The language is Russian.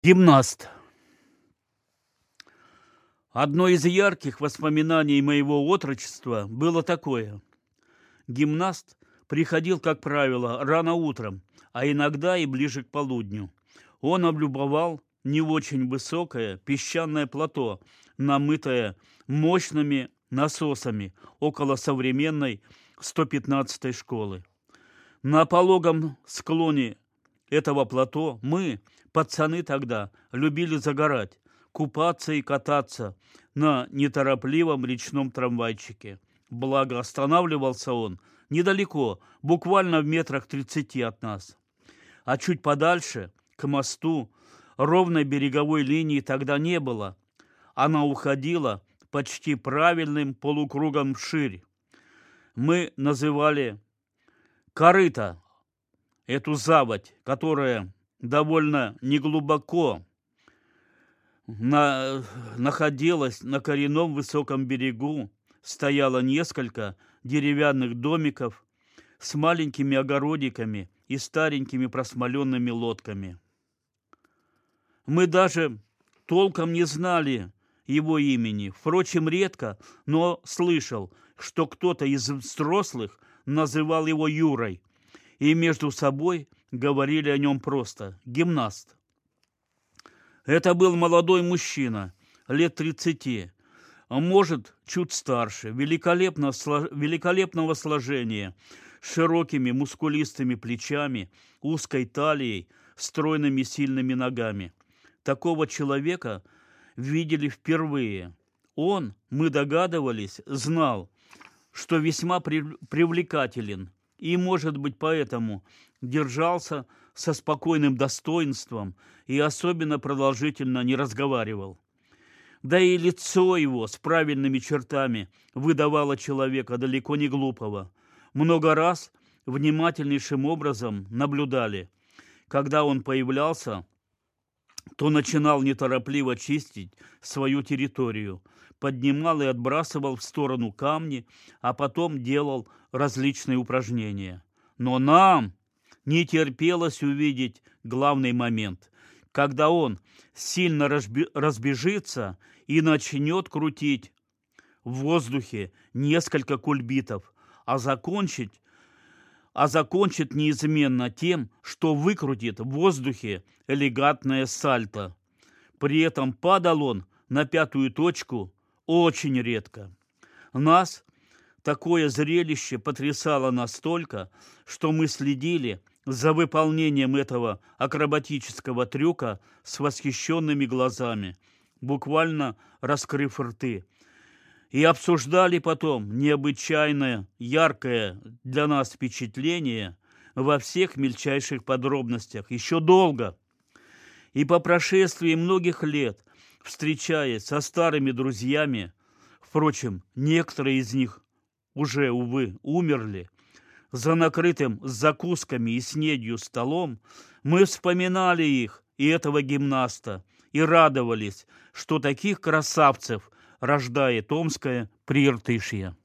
Гимнаст. Одно из ярких воспоминаний моего отрочества было такое. Гимнаст приходил, как правило, рано утром, а иногда и ближе к полудню. Он облюбовал не очень высокое песчаное плато, намытое мощными насосами около современной 115-й школы. На пологом склоне этого плато мы, пацаны тогда, любили загорать, купаться и кататься на неторопливом речном трамвайчике. Благо, останавливался он недалеко, буквально в метрах тридцати от нас. А чуть подальше, к мосту, ровной береговой линии тогда не было. Она уходила почти правильным полукругом вширь. Мы называли корыто эту заводь, которая довольно неглубоко на, находилась на коренном высоком берегу, стояло несколько деревянных домиков с маленькими огородиками и старенькими просмоленными лодками. Мы даже толком не знали его имени, впрочем, редко, но слышал, что кто-то из взрослых называл его Юрой, и между собой говорили о нем просто «гимнаст». Это был молодой мужчина, лет 30, а может, чуть старше, великолепно, великолепного сложения, с широкими мускулистыми плечами, узкой талией, стройными сильными ногами. Такого человека видели впервые. Он, мы догадывались, знал, что весьма привлекателен, и, может быть, поэтому держался со спокойным достоинством и особенно продолжительно не разговаривал. Да и лицо его с правильными чертами выдавало человека далеко не глупого. Много раз внимательнейшим образом наблюдали. Когда он появлялся, то начинал неторопливо чистить свою территорию, поднимал и отбрасывал в сторону камни, а потом делал различные упражнения. Но нам не терпелось увидеть главный момент, когда он сильно разбежится и начнет крутить в воздухе несколько кульбитов, а закончить а закончит неизменно тем, что выкрутит в воздухе элегантное сальто. При этом падал он на пятую точку очень редко. Нас такое зрелище потрясало настолько, что мы следили за выполнением этого акробатического трюка с восхищенными глазами, буквально раскрыв рты, и обсуждали потом необычайное, яркое для нас впечатление во всех мельчайших подробностях еще долго. И по прошествии многих лет, встречаясь со старыми друзьями, впрочем, некоторые из них уже, увы, умерли, за накрытым с закусками и снедью столом, мы вспоминали их и этого гимнаста и радовались, что таких красавцев – рождает Омское прииртышье.